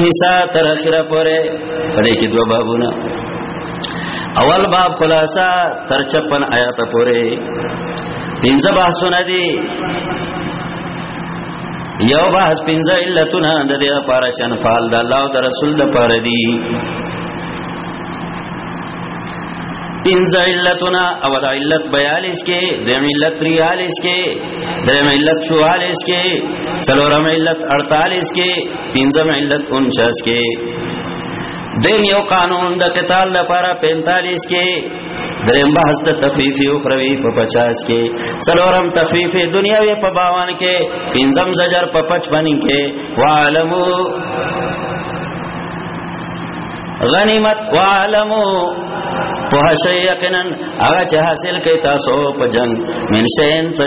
نساء تر اخره پورې پدې کې دوه بابونه اول باب خلاصہ تر 56 آیات پورې پنځه بحثونه دي یو بحث پنځه علتونه د دې لپاره چې انفال د الله او د رسول د لپاره دي پنځه علتونه او د علت 42 کې د علت 43 کې د علت 44 کې څلورم علت 48 کې پنځم علت 49 کې دیم یو قانون د قتال لپاره 45 کې دریم بحث د تخفیف او خروی په 50 کې څلورم تخفیف دنیاوی په 52 کې پنځم زجر په 55 کې وعلمو غنیمت وعلمو په شي یقینا هغه چې حاصل کوي تاسو په جنگ من شین څه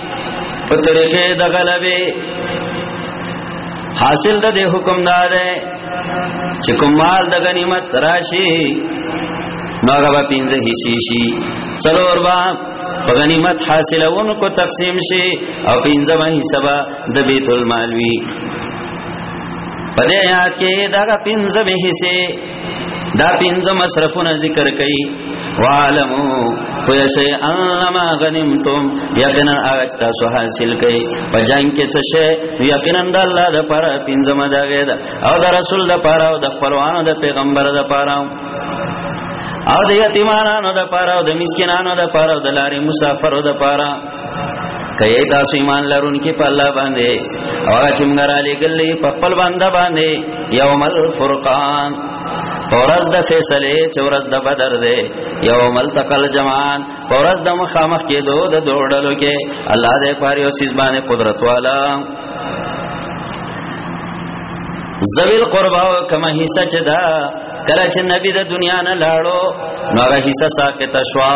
په طریقې د غلبې حاصل د دې حکم دا ده چې کوم مال د غنیمت راشي نو هغه به پنځه حصے شي څلور با په غنیمت حاصلونو کو تقسیم شي او پنځه به حصہ به د بیت المال وی په دې آیات کې دا پنځه حصے دا پنځه مصرفونه ذکر کړي وعلمو پویسی انما غنیمتم یقینا آغا چه تاسو حاصل کئی پا جنگ کې چه شے یقینا دا اللہ دا پارا پینزم دا غید او دا رسول دا پارا او دا خپلوانو دا پیغمبر دا پارا او د یتیمانانو د پاره او د مسکینانو د پاره او د لارې مسافرو د پاره کای تاسو ایمان لرونکي په الله باندې او هغه چې موږ را لګلې په خپل باندې باندې یوم الفرقان پورز د فیصله چې ورځ د بدر دی یوم التقل جمعان پورز د مخامخ کې دو د دوړلو کې الله دې پاره او سیس باندې قدرت والا زویل قربا کما حصہ چدا کله چې نبی د دنیا نه لاړو نو هغه حصہ ساکت شوا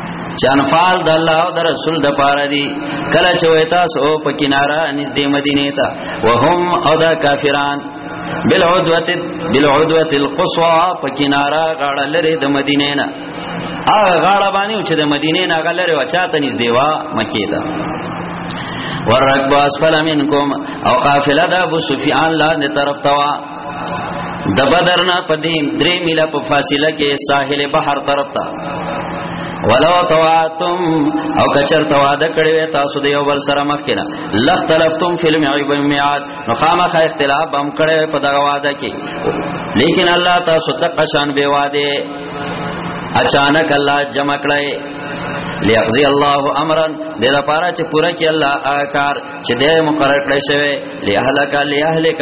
چې انفال د الله او د رسول د پاره دي کله چې وای تاسو په کناره نږدې مدینه ته وهم او د کافران بالعدوه بالعدوه القصوى په کناره غاړه لري د مدینه نه هغه غاړه باندې چې د مدینه نه غاړه لري وچاته نږدې وا مکه ته ورکب اسفل منکم او قافله د ابو سفیان لاندې طرف ته د بدر نه په دې درې میله په فاصله کې ساحل بحر طرف ته ولو تواتم او کچر تواده کړی وې تاسو د یو بل سره مخ کړه لخ تلفتم فلم عیب میعاد نو خامخ اختلاف هم کړی په دغه واده کې لیکن الله تاسو د قشان به واده اچانک الله جمع کړی لیقضی الله امرا د لپاره چې پوره کې الله آکار چې د مقرر کړی شوی لیهلک لیهلک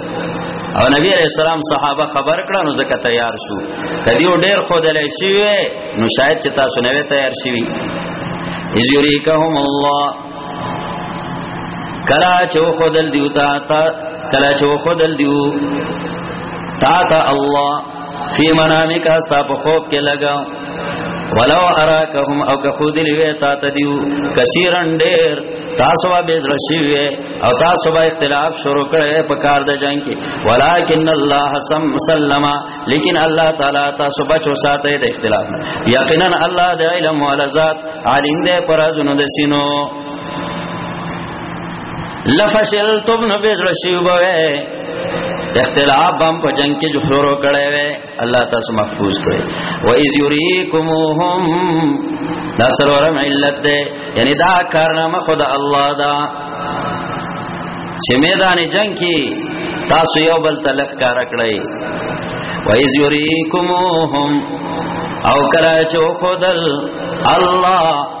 او نبی علیہ السلام صحابه خبر کړه نو زکه تیار شو کدی و ډیر خو دلې شي نو شاید چې تاسو نه تیار شي اذ یریکهم الله کلا چو خدل دیو تا تا کلا چو خدل دیو تا تا الله فی منامک استا په خوب کې لګاو ولو اراکهم او که خود لوي تا تدیو کثیرن ډیر تاسو به بیز رشیوي او تاسو به اختلاف شروع کړي په کار د جنگ کې ولکن الله سم سلم لیکن الله تعالی تاسو بچو ساته د اختلاف یقینا الله د علم ولذات عالم دې پرازونو د سینو لفشلتم نو به زړه شي وبوي اختلاف بم په جنگ کې جو شروع کړي وي الله تاسو محفوظ کړي و اذ یریکمهم دا سرورم علت ده یعنی دا کارنامه خدا الله دا چې میدان جنگ کې تاسو یو بل تلخ کار کړی و اذ یریکمهم او کرا چو خدل الله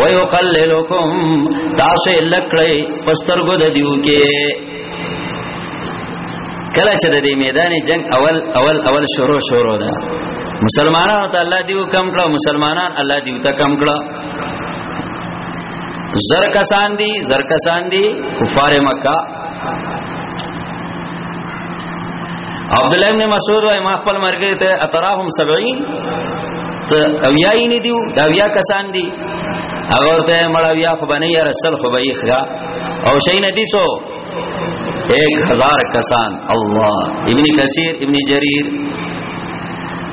ويقللكم تاسو لکړی پسترګو د دیو کې کله چې د دې میدان جنگ اول اول اول شروع شروع ده مسلمانانو ته الله دیو کم کړو مسلمانان الله دیو ته کم کړو زر کسان دي زر کسان دي کفار مکه عبد الله بن مسعود وايي ما خپل مرګ ته اتراهم 70 ته اویا یې نه دیو دا اویا کسان دي هغه ورته مړویا خو بنه یا رسول خو به یخرا او شین حدیثو 1000 کسان الله ابن کثیر ابن جریر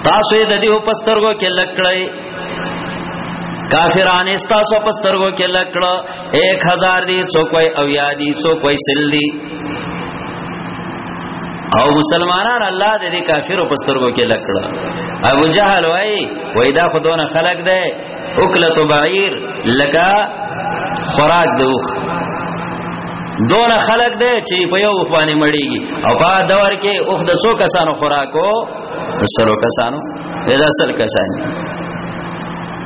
تاسو د دې په سترګو کې لکړی کافرانه تاسو په سترګو کې لکړه 1000 دی سو کوئی او یا دی سو کوئی سل دی او مسلمانان الله دې کافرو پسترګو کې لکړه ابو جهل وای وای دا خدونه خلق ده اکلت بعیر لکا خوراک دوخ دون خلق ده چې په یو باندې مړیږي او په دور کې اوخ د سو کسانو خوراکو سلو کسانو دا سل کسان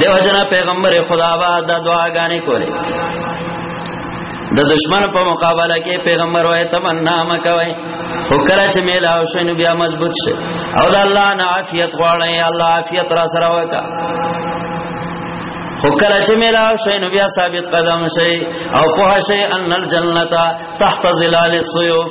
دیو جنا پیغمبر خدا با دا دعاګانې کولې د دشمن په مقابله کې پیغمبر وای تمنا مکوي او کله چې میلا او شنو بیا مضبوط شي او د الله نه عافیت غواړي الله عافیت را سره وکا او کله چې میلا او شنو بیا ثابت قدم شي او په شي ان الجنه تحت ظلال السيوف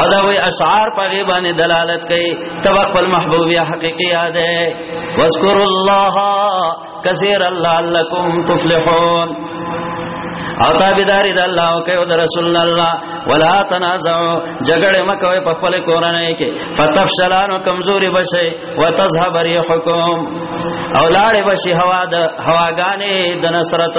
او دا وی اشعار په غیبانه دلالت کوي تبع خپل محبوب یا حقیقی یاد ہے واذکر الله کثیر الله لکم تفلحون او تابیداری د الله او کوي د رسول الله ولا تنازعوا جګړه مکوي په خپل کورنۍ کې فتفشلان او کمزوري بشي وتذهب ريحكم او لاړې بشي هوا د هواګانې د نصرت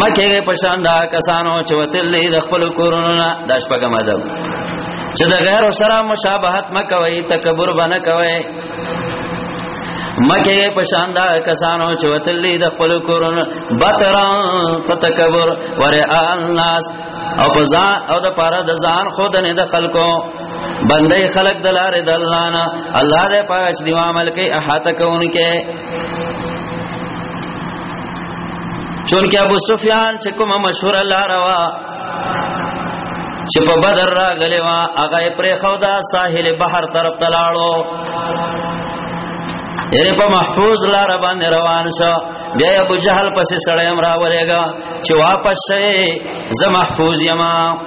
مکه غي پشان دا کسانو چې وتل دي د خپل کورونو نه د شپږم ادب چې د غیر سره مشابهت مکوي تکبر بنه کوي مکه غي پشان دا کسانو چې وتل دي د خپل کورونو بترا تکبر ور الناس او بزا او د پاره د ځان خود نه د خلکو بندې خلق دلاره دلانا الله دې پاش دی عمل کې احاطه کوونکې چونکه ابو سفیان چې کومه مشهور لار وا چې په بدر راغلی وا هغه پرې خو دا ساحل بحر طرف تلاړو یې په محفوظ لار باندې روان شو بیا ابو جهل پسې سړی امر راولېګا چې واپس شې زه محفوظ یما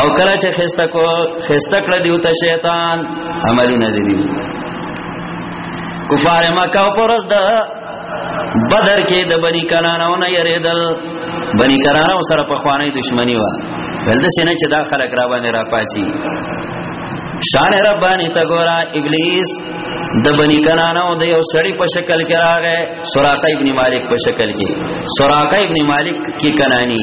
او کله چې خسته کو خسته کړ دیو ته شیطان عملونه دی دی کفار مکه او پرز د بدر کې د بنی کنانو نه یریدل بنی کنانو سره په خوانی دښمنی و ول د سینې چې دا خلک را باندې را پاسی شان ربانی تا ګورا ابلیس د بنی کنانو د یو سړی په شکل کې راغی سراقه ابن مالک په شکل کې سراقه ابن مالک کی کنانی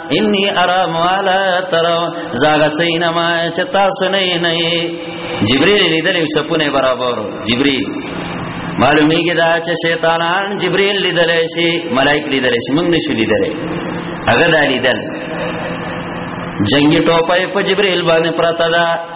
انی ارا موالا ترو زاغ سین ما چتا سنی نه جبرئیل لیدل سپونه برابر جبرئیل معلومیږي دا چې شیطانان جبرئیل لیدل شي ملائک لیدل شي موږ نشو لیدل هغه دا لیدل جنگی ټوپای په جبرئیل باندې پراته ده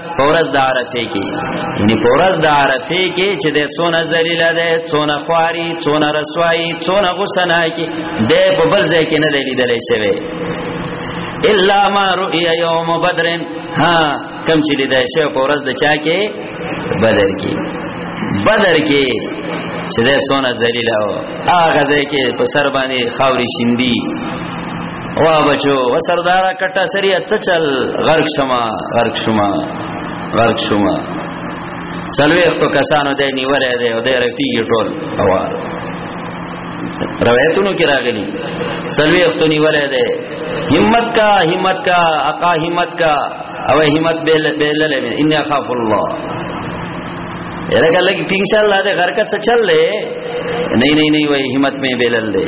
پورز د عرفه کې یعنی پورز د عرفه کې چې د سونه ذلیل ده سونه خواري سونه رسوایی سونه غسنا کې د په بل ځای کې نه دی لیدل شوی الا ما رؤي يوم بدر ها کم چې لیدل شوی پورز د چا کې بدر کې بدر کې چې د سونه ذلیل او هغه ځای کې په سر باندې خاوري شیندي وا بچو وسردارا کټه سری اڅ چل غرق شما غرق شما غرق شما سلويختو کسانو د نیوره دی او د رپیږي ټول هوا روایتونو کې راغلي سلويختو نیوره دی همت کا همت کا اقا همت کا او همت بیل بیل له ان اخاف الله ارګه لګي ان شاء الله د غرقه څه چل لې نه نه نه وای همت مې بیلل دی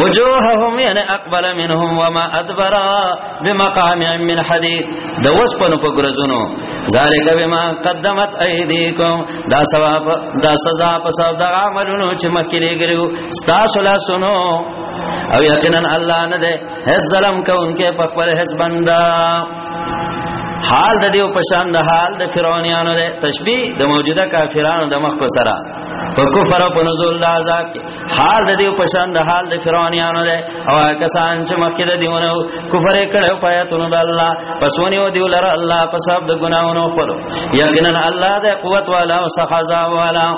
وجوههم يعني اقبل منهم وما ادبر بمقام من حديد د وسپنو په ګرځونو ذالک بما قدمت ايديكم دا ثواب دا سزا په سبب د عملونو چې مکه لګرو تاسو لا سنو او یقینا الله نه ده هیڅ ظلم کوونکې په خپل هیڅ بندا حال د دیو پشان د حال د فرعونانو ده تشبیه د موجوده کافرانو د مخ کو سره په کفر په نزول د عذاب کې حال د دې په شان د حال د فرعونانو ده او کسان چې مخکې د دیونه کفر کړو پیاتونو د الله پس ونی و دی لره الله په سبب د ګناونو خپل یقینا الله د قوت والا او سخزا والا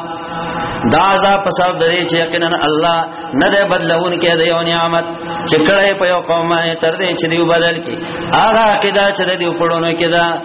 دا عذاب په سبب د دې چې یقینا الله نه ده بدلون کې د یو نعمت چې کړه په یو قوم باندې تر دې چې دی بدل کې هغه عقیده چې دی پړونو کې دا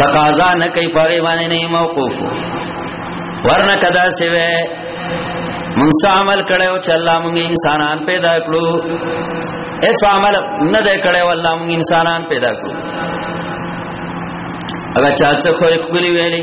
تقاضا نه کوي پاره باندې نه موقوف ورنه کدا سوي مونږ عمل کړو چې الله مونږ انسانان پیدا کړو ایسا عمل نه ده کړو الله مونږ انسانان پیدا کړو اگر چا څه خو خپل ویلي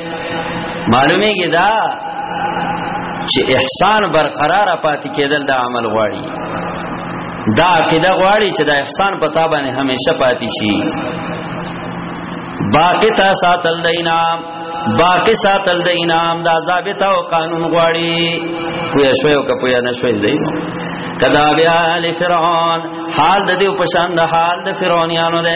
معلومه کې دا چې احسان برقرار پاتې کېدل د عمل غواړي دا عقیده غواړي چې دا احسان په تا باندې همیشه پاتې شي باقی تا ساتل د انعام باقی ساتل د انعام دا ضابطه او قانون غواړي کوی شوی او کپوی نه شوی زینو کدا بیا ال فرعون حال د دې په شان د حال د فرعونانو ده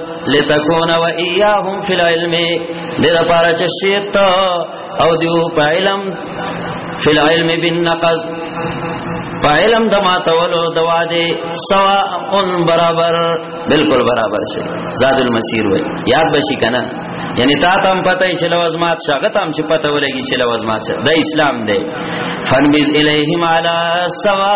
لتكون واياهم في العلم د لپاره چې شیت او دیو په علم فی العلم بالنقض په علم د ماتولو د واده سوا ان برابر بالکل برابر شي زاد المسیر وای یاد بشي کنه یعنی تا تم پته چې لوز مات شغت هم چې پته ولګي چې لوز مات شه د اسلام دی فنبذ الیهم علی سوا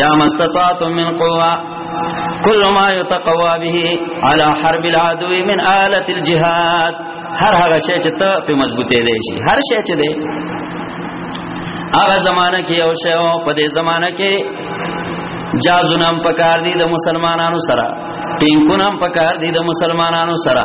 یا مستطاعتم من قوه کل ما یتقوا به علی حرب العدو من آلت الجهاد هر هغه شی چې ته په مضبوطه دی شي هر شی چې دی هغه زمانہ کې او شی او په دې زمانہ کې جازونم پکار دي د مسلمانانو سره ټینکونم پکار دي د مسلمانانو سره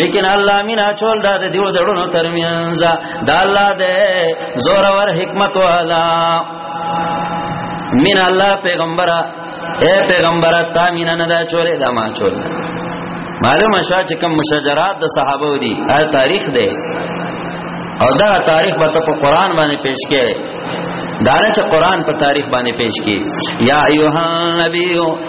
لیکن الله مینا چول دا د دیو دړونو ترمنځ دا الله دې زور ور حکمت والا مینا الله پیغمبره اے پیغمبره تا مینا نه دا چولې دا ما چول معلومه شو چې کوم مشاجرات د صحابه دي دا تاریخ دی او دا تاریخ به په قران باندې پیش کړي دانه چې قران په تاریخ باندې پیش کړي یا ایوه نبی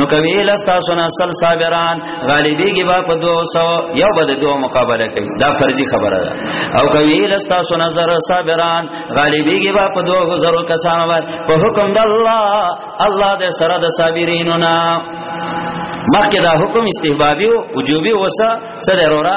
نو کوي لستا سنا سل صابران غالبيږي با په 200 یو بده دوه مقابله کوي دا فرضي خبره ده او کوي لستا سنا زر صابران غالبيږي با په 2000 کسان ور په حکم د الله الله دې سره د صابرینو نا مخکې دا حکم استحبابي او وجوبي وسه سره وروره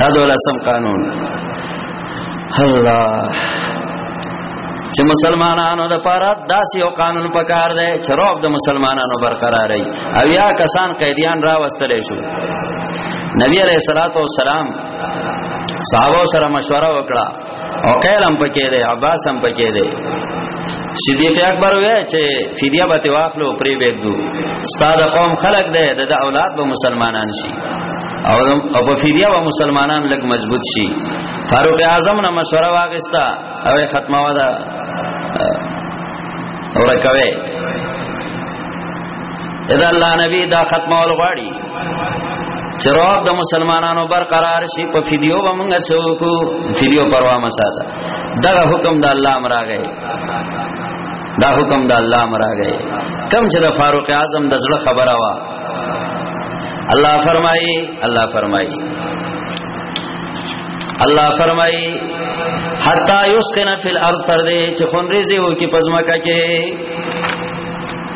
دا دولسم قانون الله چې مسلمانانو د پاره داسې یو قانون پکار دی چې روغ د مسلمانانو برقرار وي او یا کسان قیدیان را وستل شو نبی علیہ الصلوۃ والسلام صحابه سره مشوره وکړه او قیل هم پکې دی عباس هم پکې دی صدیق اکبر وی چې فدیه به واخلو پری بيدو ستاد قوم خلق دی د اولاد به مسلمانان شي او او په فدیه به مسلمانان لګ مضبوط شي فاروق اعظم نه مشوره واغستا او ختمه ودا ورکوي اذا الله نبی دا ختمول غواړي چې روح د مسلمانانو برقرار شي په فیدیو به موږ څوکو فیدیو پروا مساته دا حکم د الله امر راغی دا حکم د الله امر راغی کم چې د فاروق اعظم د زړه خبره وا الله فرمایي الله فرمایي الله فرمایي حتا یسقنا فی الارض تر دې چې خونریزي وو کې پزماکه کې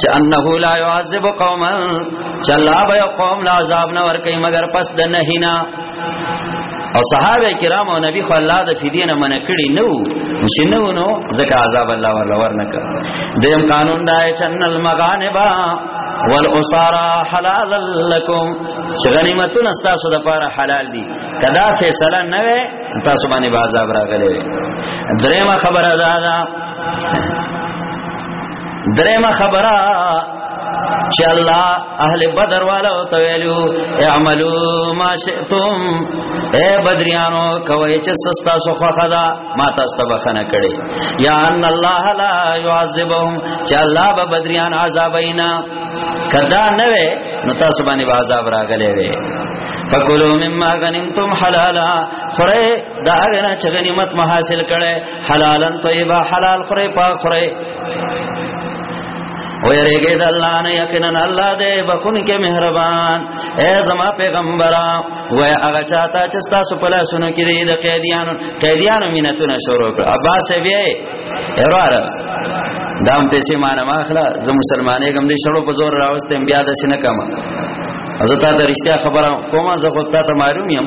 چې انه لا يعذب قوما چې الله به قوم لا عذاب نه ورکي مگر پس د نهینا او صحابه کرام او نبی خو الله د فدینه من کړي نو چې نو نو زکه عذاب الله ور ورنک دیم قانون دا چې ان المغانبا والاسارا حلال لكم چې غنیمتونه تاسو د پاره حلال دي کدا فیصله نه وي تاسو باندې عذاب راغلي دریمه خبره دا ده درېمه خبره چې الله اهل بدر والا او تویلو اعملو ما شئتم اے بدریانو کوي چې سستا سو خدا ما تاسو ته بخنه کړي یا ان الله لا يعذبهم چې الله به بدریان عذابینا کدا نه وې نو تاسو باندې عذاب راغلي وي فکلوا مما غنمتم حلالا خره دا غنا چې غنیمت محاصل کړي حلالا طیبا حلال خره پاک خره ویریږي د الله نه یقینا الله دې بخون کې مهربان اے زما پیغمبره وای هغه چاته چې تاسو په لاسونو کې دې د قیدیانو قیدیانو مينتونه شروع کړ عباس بیا وراره دام پیسې مان ما اخلا زه مسلمانې کوم دې شړو په زور راوستم بیا د سینه کما زه تا ته رښتیا خبره کوم زه خو تا ته معلوم یم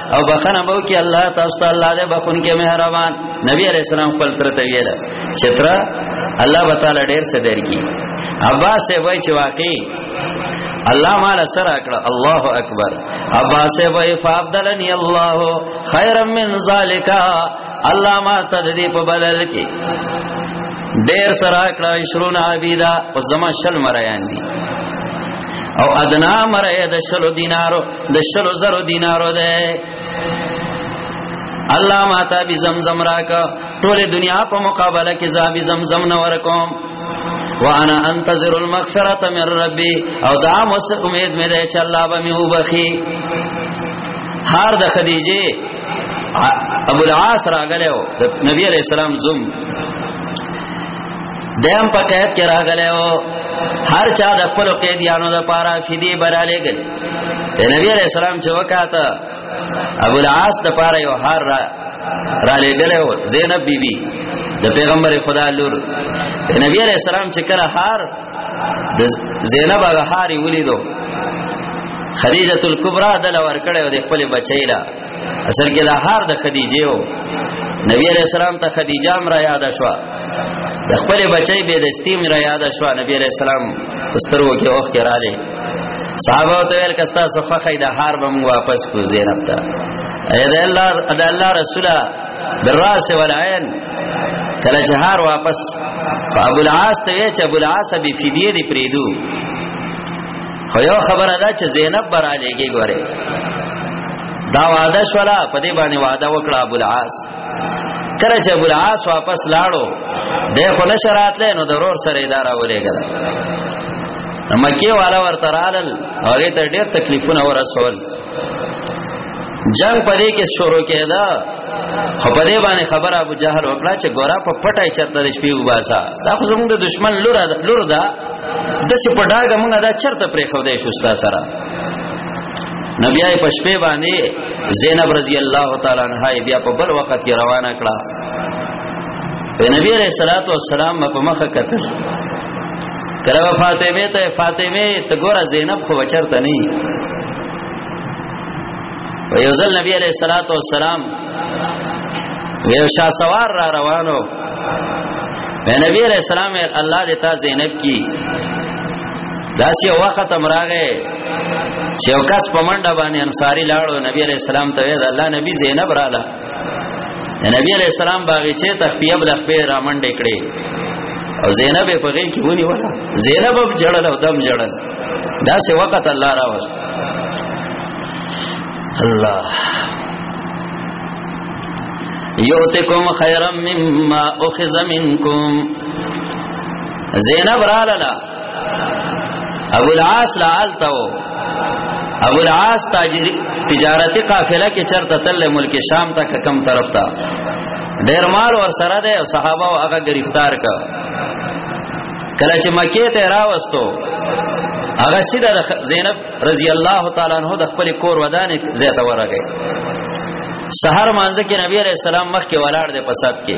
او بخنه بو کې الله تاسو ته الله دې بخون کې مهربان نبی عليه السلام خپل تر ته ویل چې تر الله وتعالى ډېر څه درکې عباس وای چې واقعي الله مال سر اکړه الله اکبر عباس وای فابدلنی الله خیرا من ذالک الله ما تدری په بدل کې ډېر سر اکړه 20 عبیدا او زما شل مریان دي او ادنا مره د شلو دینارو د شلو زرو دینارو ده الله ما ته بي زمزم راکا ټول دنیا په مقابله کې زابي زمزم نه ورکوم وانا انتظر المغفرة من ربي او دا مس امید مې ده چې الله به مې وبخي هر د خدیجه ابو العاص راغلو د نبی عليه السلام زوم دیم په قید کې راغلو هر چا د خپل قیدیانو د پاره فدی براله ګل د نبی علیہ السلام چې وکاته ابو العاص د پاره یو هار را را لګلو زینب بیبي بی د پیغمبر خدا لور د نبی علیہ السلام چې کله هار د زینب هغه هاري ولیدو خدیجه الکبرى دل ور کړو د خپل بچی لا اصل کې دا هار د خدیجه او نبی علیہ السلام ته خدیجه هم را یاد شو د خپل بچی به د استیم را یاد شو نبی علیہ السلام سترو کې اوخ کې را لې صحابه ته ویل کستا صفه خې د هار بم واپس کو زینب ته اې د الله د الله رسوله دراس ولعين کله چې هار واپس ابو العاص ته چې ابو العاص به فدیه دی پریدو خو یو خبره ده چې زینب برا لګي ګوره دا وعده شولا په دې باندې وعده وکړه ابو العاص کله چې ابو العاص واپس لاړو د خو نشرات له نو ضرور سره اداره ولېګل مکه والا ورته رالل هغه ته ډېر تکلیفونه ورسول جنگ پدې کې شروع کېدا خو په دې باندې خبر ابو جهل وکړه چې ګورا په پټای چرته د شپې وباسا دا خو زموږ د دشمن لور ده لور ده د څه په ډاګه موږ دا چرته پرې خو دې شو ستا سره نبی آی په شپې باندې زینب رضی الله تعالی عنها بیا په بل وخت کې روانه کړه په نبی علیہ الصلوۃ والسلام په مخه کتل کله فاطمه ته فاطمه ته ګوره زینب خو بچرته نه و یو ځل نبی علیہ الصلات والسلام یو شا سوار را روانو نبی علیہ السلام الله دې تا زینب کی داسې وخت امراغه چې یو کس په منډه باندې انصاری لاړو نبی علیہ السلام ته وی دا الله نبی زینب رااله نبی علیہ السلام باغچه تخفیه بل خپل رامنډ کړي او زینب په غي کې ونی ولا زینب په جړل او دم جړل دا سه وخت الله راوس الله یوتکم خیرم مما اخذ منکم زینب را لالا ابو العاص لا التو ابو العاص تاجر تجارتی قافله کې چرته تل ملک شام ته کم طرف ته ډیر مال ور سره ده او صحابه او هغه گرفتار ک کله چې مکه ته راوستو هغه سیده زینب رضی الله تعالی عنہ د خپل کور ودانې زیاته ورغی سحر مانځ کې نبی علیہ السلام مخ کې ولاړ دی په سات کې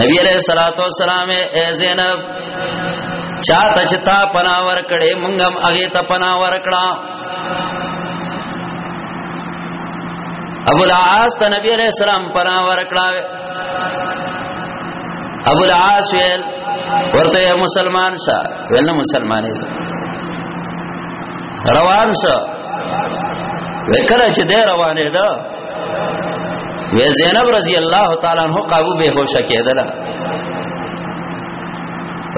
نبی علیہ الصلوۃ والسلام اے زینب چاته چې تا پنا ور کړې مونږ هم هغه ته پنا ور کړه ابو العاص ته نبی علیہ السلام پنا ور کړه ابو العاص ویل ورته مسلمان شه ویل نه مسلمان دی روان شه وکړه چې دی روانه ده وی زینب رضی الله تعالی عنہ قابو به هوش کېدل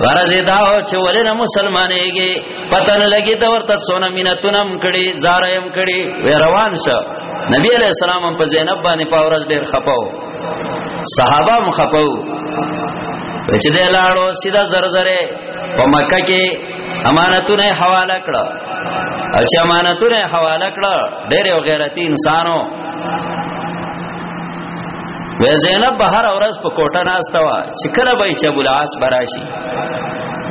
ورځ دا او چې ولې نه مسلمانېږي پته نه لګي دا ورته سونه مينتونم کړي زارایم کړي وی روان شه نبی علیہ السلام په زینب باندې په ورځ ډېر خپاو صحابه هم خپاو چې د لاړو سیدا زرزره په مکه کې امانتونه حواله کړه او چې امانتونه حواله کړه ډېر یو غیرتی انسانو و زینب به هر ورځ په کوټه ناشته وا چې کله به چې ابو العاص براشي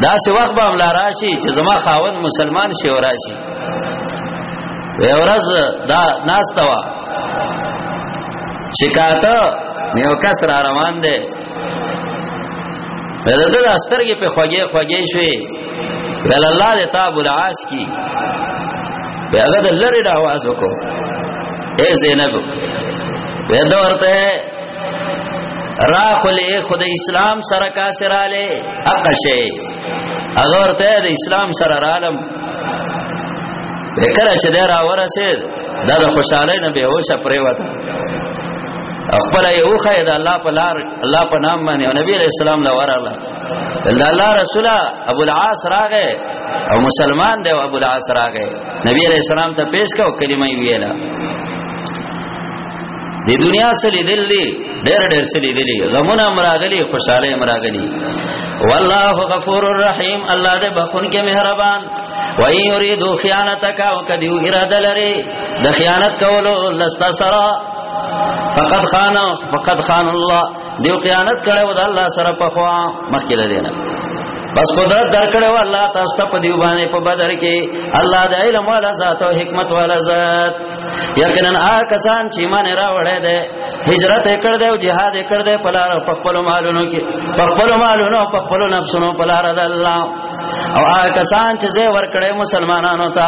دا سی وخت به املا راشي چې زما خاوند مسلمان شي وراشي و ورځ دا ناشته وا شکایت نیو کس را روان دی دغه سترګې په خوږې خوږې شوې دل الله دې تاب العاش کی به هغه د لری د आवाज وکړو اے زینب به دا ورته راخلی خود اسلام سره کا سره له اقشه هغه ورته د اسلام سره رالم وکړه چې دا را ورسید دا د خوشاله نه به هوښه پریوته خپل یو خیر د الله په لار الله په نام باندې او نبی رسول الله وراله دا الله رسول ابو العاص راغه او مسلمان دی ابو العاص راغه نبی علیہ السلام ته پیش کاو کلمه ویلا د دنیا سلی دلی ډېر ډېر سلی دلی غمونه مراغلی خوشاله مراغلی والله غفور الرحیم الله دې بخون کې مهربان و ای یریدو خیانتک او کدی اراده لري د خیانت کولو لستا سره فقد خان فقد خان الله دیو خیانت کړو د الله سره په خوا مخکې لري نه بس قدرت درکړو الله تاسو ته په دیو باندې په بدر کې الله د علم والا ذات او حکمت والا ذات یقینا آ کسان چې ایمان راوړې ده هجرت کړ دې او jihad کړ دې په لار په خپل مالونو کې په خپل مالونو په خپل نفسونو په لار د الله او آ کسان چې زه ور کړې مسلمانانو ته